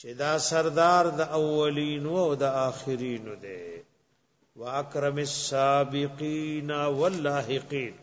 چې دا سردار د اولینو او د آخرینو دی واکرم السابقین واللاحقین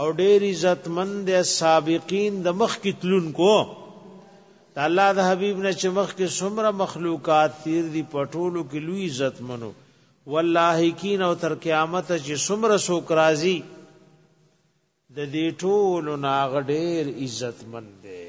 او ډیر عزتمند سابقین د مخ کې تلونکو د الله د حبیب نه چې مخ کې څومره مخلوقات تیر دي پټولو کې لوی عزت منو والله کین او تر قیامت چې څومره سوک راضي د دې ټولو ناغ ډېر عزت مند دی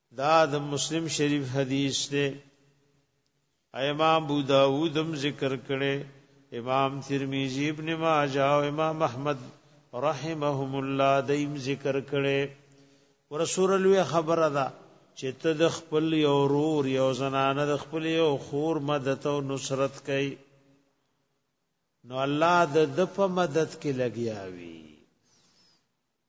دا د مسلم شریف حدیث دی امام ابو داوود هم ذکر کړي امام ترمذی ابن ماجه او امام احمد رحمهم الله دیم ذکر کړي ورسول لوی خبره ده چې ته د خپل یو رور یو زنانه د خپل یو خور مدد او نصرت کوي نو الله د د په مدد کې لګیاوي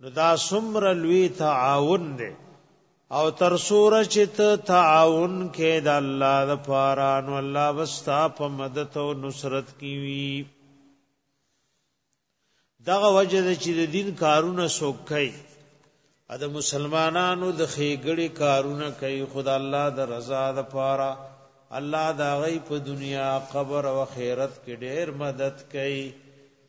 نو دا سمر لوی تعاون دی او تر سوره چې ته تعاون کې د الله د پاره نو الله وستا په مدد او نصرت کیوي دغه وجه د چې د دین کارونه څوک کوي د مسلمانانو د خېګړې کارونه کوي خدا الله د رضا د پاره الله دا غي په دنیا قبر او خیرت کې ډېر مدد کوي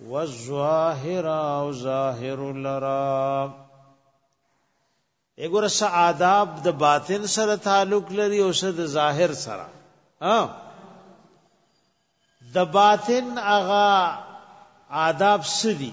والظاهر او ظاهر لرا اګور س آداب د باطن سره تعلق لري او س د ظاهر سره ها د باطن اغا آداب سدي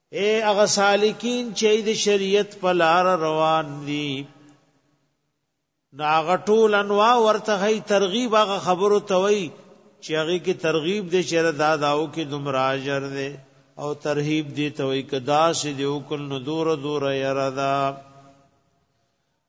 اے هغه سالکین چې د شریعت په لار روان دي ناغه ټول انواع ورته هي ترغیب هغه خبرو ته وي چې هغه کې ترغیب دې چې دا داو کې دومره اجر دې او ترهیب دې ته وي کدا سې دې وکړ نو دور دور یرا دا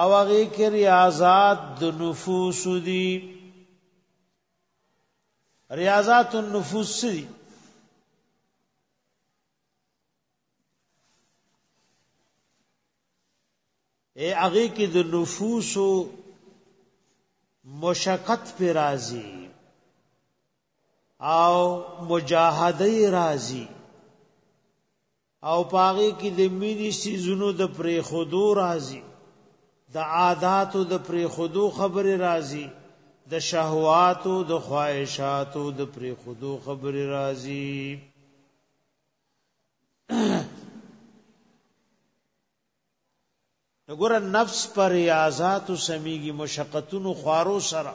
او هغه کې ریاضات د نفوس دي ریاضات النفوس دي اے هغه کې د نفوس مشقت پر راضي او مجاهده راضي او پاغي کې د مینی سیزونو د پرې خودو راضی د عاداتو د پرې خودو خبره راضی د شهواتو د خواهشاتو د پرې خودو خبره راضی نګور نفس پر ریاضات سمیږي مشقتونو خوارو سره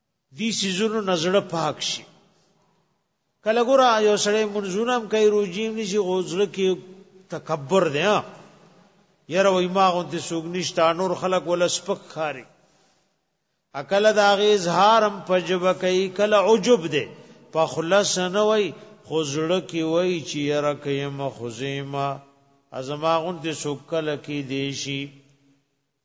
دي سيزونو نزړه پاک شي کله ګور یو سړی منځونه هم کوي روجي هم نشي غوځل کې تکبر دی ها یره وای ما غونته سوګ نشتا نور خلق ولا سپک خاري اکل دا غي اظهار هم پجب کوي کله عجب دی په خلص نه وای خو زړه کې وای چې یره کيم خزیمه ازما غونته سوګ کله کې دیشي